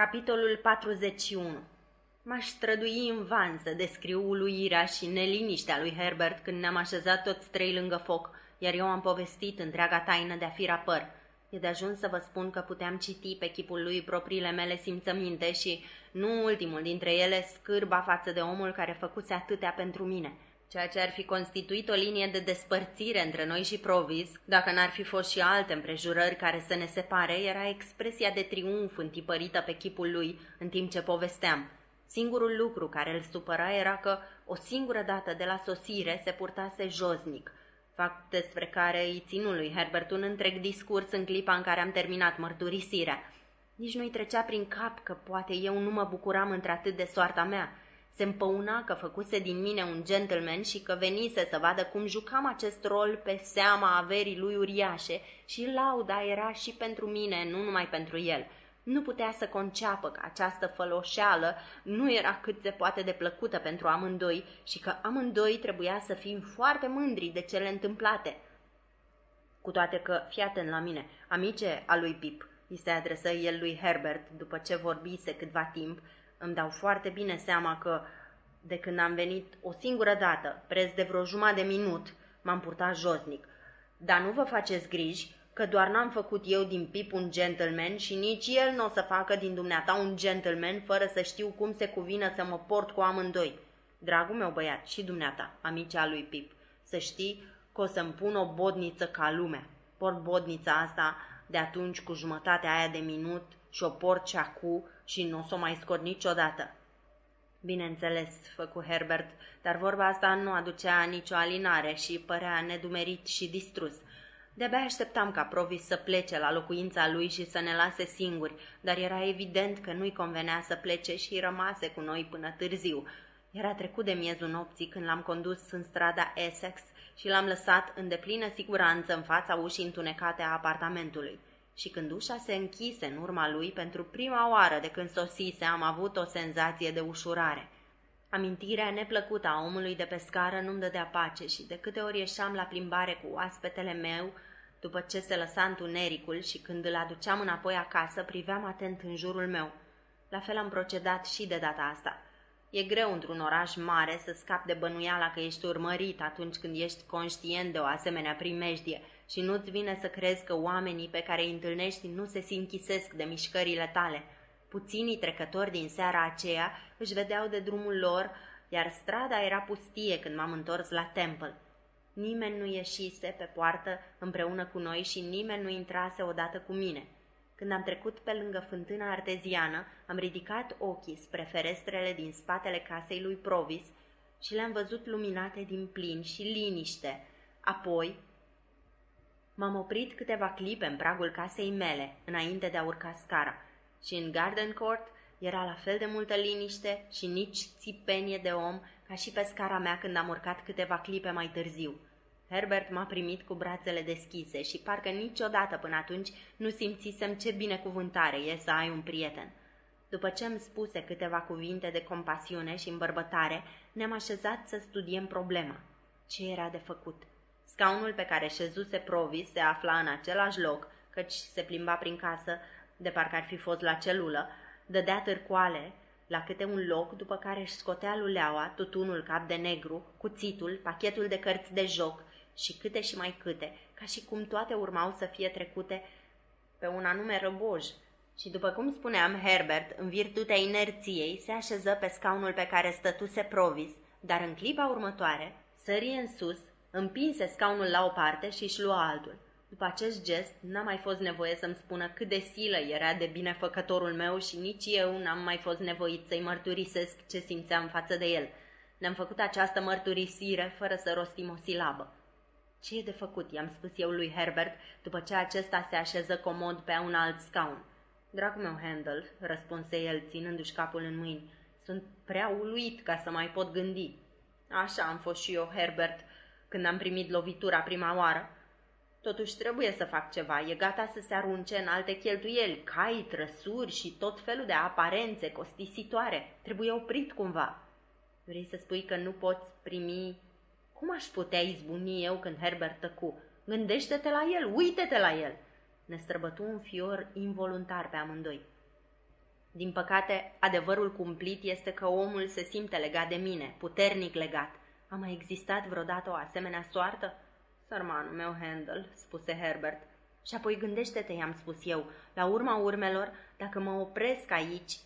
Capitolul 41 M-aș strădui în van să descriu uluirea și neliniștea lui Herbert când ne-am așezat toți trei lângă foc, iar eu am povestit întreaga taină de a fi rapăr. E de ajuns să vă spun că puteam citi pe chipul lui propriile mele simțăminte și, nu ultimul dintre ele, scârba față de omul care făcuse atâtea pentru mine – ceea ce ar fi constituit o linie de despărțire între noi și Provis, dacă n-ar fi fost și alte împrejurări care să ne separe, era expresia de triumf întipărită pe chipul lui în timp ce povesteam. Singurul lucru care îl supăra era că o singură dată de la sosire se purtase josnic, fapt despre care îi ținu lui Herbert un întreg discurs în clipa în care am terminat mărturisirea. Nici nu-i trecea prin cap că poate eu nu mă bucuram într-atât de soarta mea, se împăuna că făcuse din mine un gentleman și că venise să vadă cum jucam acest rol pe seama averii lui uriașe și lauda era și pentru mine, nu numai pentru el. Nu putea să conceapă că această făloșeală nu era cât se poate de plăcută pentru amândoi și că amândoi trebuia să fim foarte mândri de cele întâmplate. Cu toate că, fii atent la mine, amice a lui Pip, îi se adresă el lui Herbert după ce vorbise câtva timp, îmi dau foarte bine seama că, de când am venit o singură dată, preț de vreo jumătate de minut, m-am purtat josnic. Dar nu vă faceți griji că doar n-am făcut eu din Pip un gentleman și nici el nu o să facă din dumneata un gentleman fără să știu cum se cuvine să mă port cu amândoi. Dragul meu băiat, și dumneata, amicea lui Pip, să știi că o să-mi pun o bodniță ca lumea. Port bodnița asta de atunci cu jumătatea aia de minut și o port și acu și nu o să o mai scot niciodată. Bineînțeles, făcu Herbert, dar vorba asta nu aducea nicio alinare și părea nedumerit și distrus. De-abia așteptam ca Provis să plece la locuința lui și să ne lase singuri, dar era evident că nu-i convenea să plece și rămase cu noi până târziu. Era trecut de miezul nopții când l-am condus în strada Essex și l-am lăsat în deplină siguranță în fața ușii întunecate a apartamentului și când ușa se închise în urma lui, pentru prima oară de când sosise, am avut o senzație de ușurare. Amintirea neplăcută a omului de pe scară nu-mi dădea pace și de câte ori ieșeam la plimbare cu oaspetele meu, după ce se lăsa întunericul și când îl aduceam înapoi acasă, priveam atent în jurul meu. La fel am procedat și de data asta. E greu într-un oraș mare să scapi de bănuiala că ești urmărit atunci când ești conștient de o asemenea primejdie și nu-ți vine să crezi că oamenii pe care îi întâlnești nu se sinchisesc de mișcările tale. Puținii trecători din seara aceea își vedeau de drumul lor, iar strada era pustie când m-am întors la Temple. Nimeni nu ieșise pe poartă împreună cu noi și nimeni nu intrase odată cu mine. Când am trecut pe lângă fântâna arteziană, am ridicat ochii spre ferestrele din spatele casei lui Provis și le-am văzut luminate din plin și liniște. Apoi, M-am oprit câteva clipe în pragul casei mele, înainte de a urca scara, și în Garden Court era la fel de multă liniște și nici țipenie de om ca și pe scara mea când am urcat câteva clipe mai târziu. Herbert m-a primit cu brațele deschise și parcă niciodată până atunci nu simțisem ce binecuvântare e să ai un prieten. După ce îmi spuse câteva cuvinte de compasiune și îmbărbătare, ne-am așezat să studiem problema. Ce era de făcut? Scaunul pe care șezuse Provis se afla în același loc, căci se plimba prin casă, de parcă ar fi fost la celulă, dădea târcoale la câte un loc, după care își scotea luleaua, tutunul cap de negru, cuțitul, pachetul de cărți de joc și câte și mai câte, ca și cum toate urmau să fie trecute pe un anume răboj. Și după cum spuneam, Herbert, în virtutea inerției, se așeză pe scaunul pe care stătuse Provis, dar în clipa următoare sărie în sus, Împinse scaunul la o parte și își lua altul. După acest gest, n-a mai fost nevoie să-mi spună cât de silă era de binefăcătorul meu și nici eu n-am mai fost nevoit să-i mărturisesc ce simțeam față de el. Ne-am făcut această mărturisire fără să rostim o silabă. Ce e de făcut?" i-am spus eu lui Herbert, după ce acesta se așeză comod pe un alt scaun. Dragul meu, Handel," răspunse el, ținându-și capul în mâini, sunt prea uluit ca să mai pot gândi." Așa am fost și eu, Herbert," când am primit lovitura prima oară. Totuși trebuie să fac ceva, e gata să se arunce în alte cheltuieli, cai, trăsuri și tot felul de aparențe costisitoare. Trebuie oprit cumva. Vrei să spui că nu poți primi... Cum aș putea izbuni eu când Herbert tăcu? Gândește-te la el, uite-te la el! Ne străbătu un fior involuntar pe amândoi. Din păcate, adevărul cumplit este că omul se simte legat de mine, puternic legat. A mai existat vreodată o asemenea soartă? Sărmanul meu, Handel, spuse Herbert. Și apoi gândește-te, i-am spus eu, la urma urmelor, dacă mă opresc aici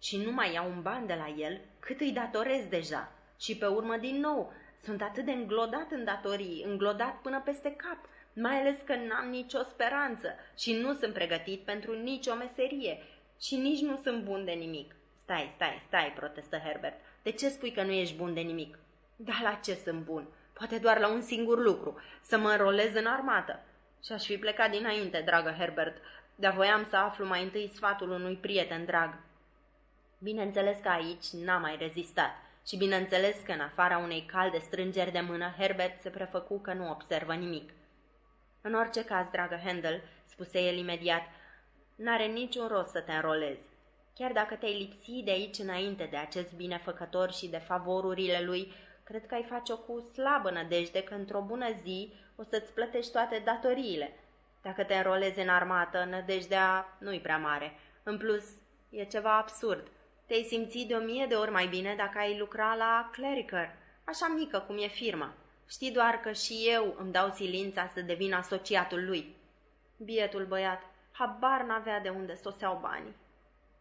și nu mai iau un ban de la el, cât îi datorez deja? Și pe urmă din nou, sunt atât de înglodat în datorii, înglodat până peste cap, mai ales că n-am nicio speranță și nu sunt pregătit pentru nicio meserie și nici nu sunt bun de nimic. Stai, stai, stai, protestă Herbert. De ce spui că nu ești bun de nimic? Da, la ce sunt bun? Poate doar la un singur lucru, să mă înrolez în armată. Și aș fi plecat dinainte, dragă Herbert, dar voiam să aflu mai întâi sfatul unui prieten drag. Bineînțeles că aici n-a mai rezistat și bineînțeles că în afara unei calde strângeri de mână, Herbert se prefăcu că nu observă nimic. În orice caz, dragă Handel, spuse el imediat, n-are niciun rost să te înrolezi. Chiar dacă te-ai lipsi de aici înainte de acest binefăcător și de favorurile lui, cred că ai face-o cu slabă nădejde că într-o bună zi o să-ți plătești toate datoriile. Dacă te înrolezi în armată, nădejdea nu-i prea mare. În plus, e ceva absurd. Te-ai simțit de o mie de ori mai bine dacă ai lucra la Cleriker, așa mică cum e firma. Știi doar că și eu îmi dau silința să devin asociatul lui. Bietul băiat, habar n-avea de unde soseau banii.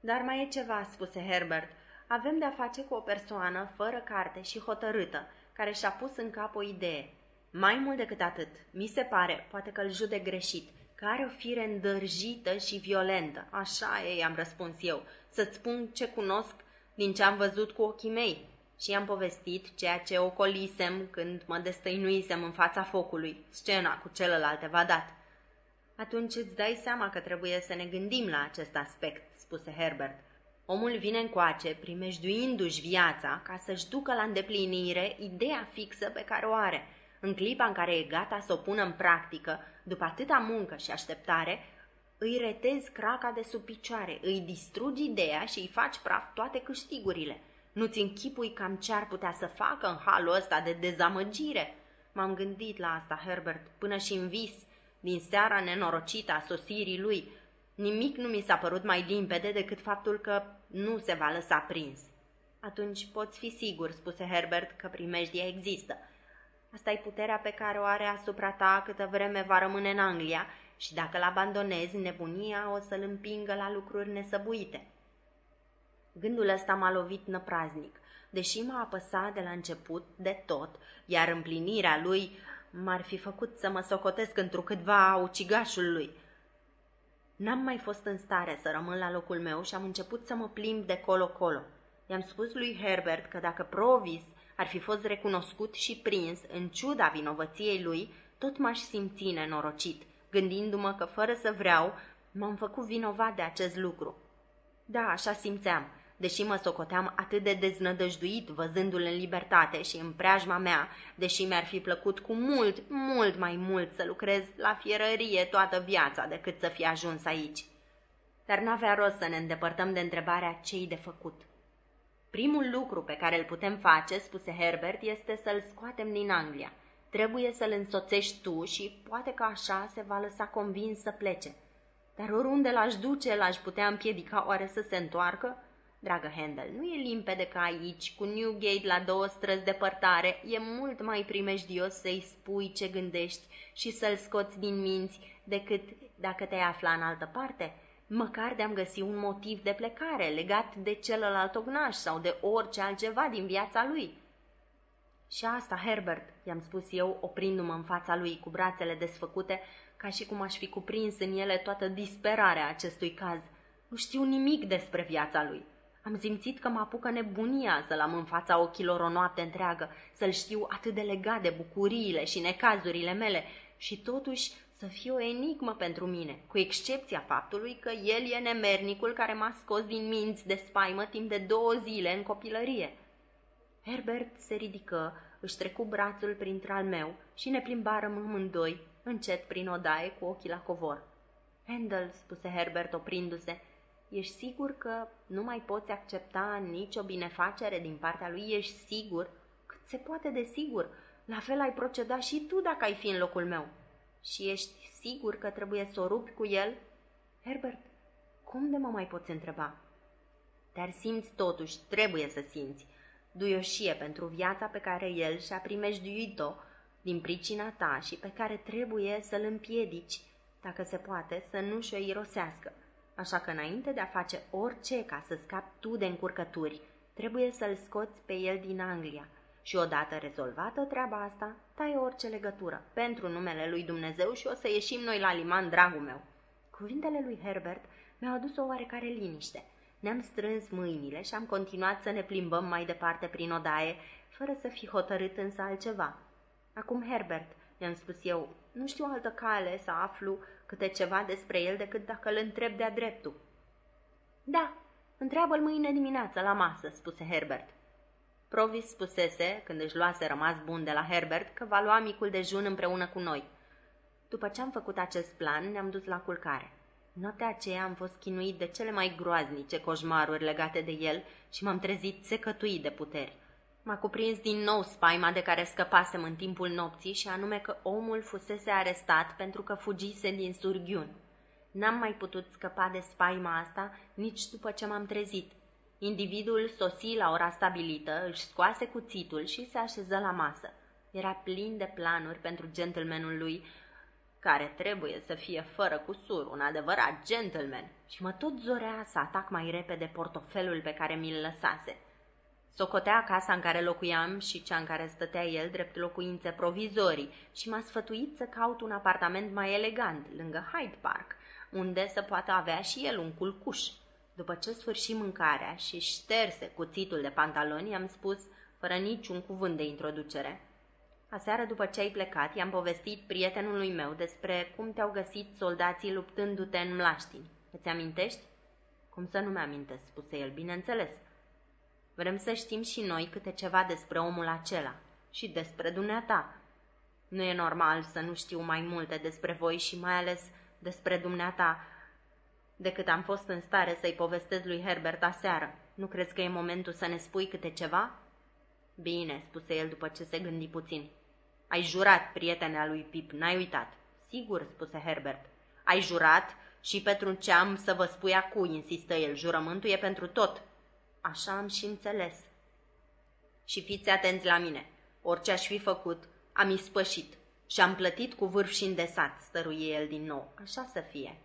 Dar mai e ceva, spuse Herbert. Avem de-a face cu o persoană fără carte și hotărâtă, care și-a pus în cap o idee. Mai mult decât atât, mi se pare, poate că îl judec greșit, că are o fire îndârjită și violentă. Așa e, i-am răspuns eu, să-ți spun ce cunosc din ce am văzut cu ochii mei. Și i-am povestit ceea ce ocolisem când mă destăinuisem în fața focului, scena cu celălalt evadat. Atunci îți dai seama că trebuie să ne gândim la acest aspect, spuse Herbert. Omul vine încoace, primejduindu-și viața, ca să-și ducă la îndeplinire ideea fixă pe care o are. În clipa în care e gata să o pună în practică, după atâta muncă și așteptare, îi retezi craca de sub picioare, îi distrugi ideea și îi faci praf toate câștigurile. Nu-ți închipui cam ce ar putea să facă în halul ăsta de dezamăgire? M-am gândit la asta, Herbert, până și în vis, din seara nenorocită a sosirii lui. Nimic nu mi s-a părut mai limpede decât faptul că nu se va lăsa prins. Atunci poți fi sigur, spuse Herbert, că primejdia există. Asta e puterea pe care o are asupra ta câtă vreme va rămâne în Anglia și dacă îl abandonezi, nebunia o să-l împingă la lucruri nesăbuite. Gândul ăsta m-a lovit năpraznic, deși m-a apăsat de la început de tot, iar împlinirea lui m-ar fi făcut să mă socotesc întrucâtva ucigașul lui. N-am mai fost în stare să rămân la locul meu și am început să mă plimb de colo-colo. I-am spus lui Herbert că dacă Provis ar fi fost recunoscut și prins, în ciuda vinovăției lui, tot m-aș simți nenorocit, gândindu-mă că, fără să vreau, m-am făcut vinovat de acest lucru. Da, așa simțeam, deși mă socoteam atât de deznădăjduit văzându-l în libertate și în preajma mea, deși mi-ar fi plăcut cu mult, mult mai mult să lucrez la fierărie toată viața decât să fi ajuns aici. Dar n-avea rost să ne îndepărtăm de întrebarea ce-i de făcut. Primul lucru pe care îl putem face, spuse Herbert, este să-l scoatem din Anglia. Trebuie să-l însoțești tu și poate că așa se va lăsa convins să plece. Dar oriunde l-aș duce, l-aș putea împiedica oare să se întoarcă? Dragă Handel, nu e limpede că aici, cu Newgate la două străzi departare, e mult mai primejdios să-i spui ce gândești și să-l scoți din minți decât dacă te-ai afla în altă parte? Măcar de-am găsi un motiv de plecare legat de celălalt ognaș sau de orice altceva din viața lui. Și asta, Herbert, i-am spus eu, oprindu-mă în fața lui cu brațele desfăcute, ca și cum aș fi cuprins în ele toată disperarea acestui caz. Nu știu nimic despre viața lui. Am simțit că mă apucă nebunia să-l am în fața ochilor o noapte întreagă, să-l știu atât de legat de bucuriile și necazurile mele și totuși să fie o enigmă pentru mine, cu excepția faptului că el e nemernicul care m-a scos din minți de spaimă timp de două zile în copilărie. Herbert se ridică, își trecu brațul printre al meu și ne plimbarăm amândoi, încet prin odaie cu ochii la covor. Handel, spuse Herbert oprindu-se, ești sigur că nu mai poți accepta nicio binefacere din partea lui? Ești sigur? Cât se poate de sigur? La fel ai proceda și tu dacă ai fi în locul meu. Și ești sigur că trebuie să o rupi cu el? Herbert, cum de mă mai poți întreba? Dar simți totuși, trebuie să simți, duioșie pentru viața pe care el și-a primejduit-o din pricina ta și pe care trebuie să-l împiedici, dacă se poate, să nu și-o irosească. Așa că înainte de a face orice ca să scapi tu de încurcături, trebuie să-l scoți pe el din Anglia. Și odată rezolvată treaba asta, tai orice legătură, pentru numele lui Dumnezeu și o să ieșim noi la liman, dragul meu. Cuvintele lui Herbert mi-au adus o oarecare liniște. Ne-am strâns mâinile și am continuat să ne plimbăm mai departe prin odaie, fără să fi hotărât însă altceva. Acum, Herbert, i-am spus eu, nu știu altă cale să aflu câte ceva despre el decât dacă îl întreb de-a dreptul. Da, întreabă-l mâine dimineață la masă, spuse Herbert. Provis spusese, când își luase rămas bun de la Herbert, că va lua micul dejun împreună cu noi. După ce am făcut acest plan, ne-am dus la culcare. Noaptea aceea am fost chinuit de cele mai groaznice coșmaruri legate de el și m-am trezit secătuit de puteri. M-a cuprins din nou spaima de care scăpasem în timpul nopții și anume că omul fusese arestat pentru că fugise din surghiun. N-am mai putut scăpa de spaima asta nici după ce m-am trezit. Individul sosi la ora stabilită, își scoase cuțitul și se așeză la masă. Era plin de planuri pentru gentlemanul lui, care trebuie să fie fără cusur, un adevărat gentleman, și mă tot zorea să atac mai repede portofelul pe care mi-l lăsase. Socotea casa în care locuiam și cea în care stătea el drept locuințe provizorii și m-a sfătuit să caut un apartament mai elegant, lângă Hyde Park, unde să poată avea și el un culcuș. După ce sfârși mâncarea și șterse cuțitul de pantaloni, i-am spus, fără niciun cuvânt de introducere, Aseară după ce ai plecat, i-am povestit prietenului meu despre cum te-au găsit soldații luptându-te în mlaștini. Îți amintești? Cum să nu mi-amintesc, spuse el, bineînțeles. Vrem să știm și noi câte ceva despre omul acela și despre dumneata. Nu e normal să nu știu mai multe despre voi și mai ales despre dumneata decât am fost în stare să-i povestesc lui Herbert aseară. Nu crezi că e momentul să ne spui câte ceva?" Bine," spuse el după ce se gândi puțin. Ai jurat, prietene lui Pip, n-ai uitat." Sigur," spuse Herbert. Ai jurat și pentru ce am să vă spui acu, insistă el. Jurământul e pentru tot." Așa am și înțeles." Și fiți atenți la mine. Orice aș fi făcut, am ispășit și am plătit cu vârf și îndesat, stăruie el din nou. Așa să fie."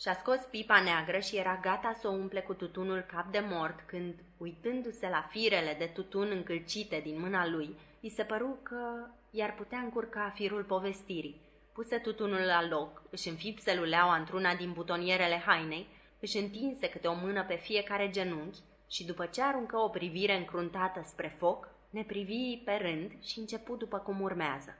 Și-a scos pipa neagră și era gata să o umple cu tutunul cap de mort, când, uitându-se la firele de tutun încălcite din mâna lui, i se păru că i-ar putea încurca firul povestirii. Puse tutunul la loc, își înfipse luleaua într-una din butonierele hainei, își întinse câte o mână pe fiecare genunchi și după ce aruncă o privire încruntată spre foc, ne privi pe rând și începu după cum urmează.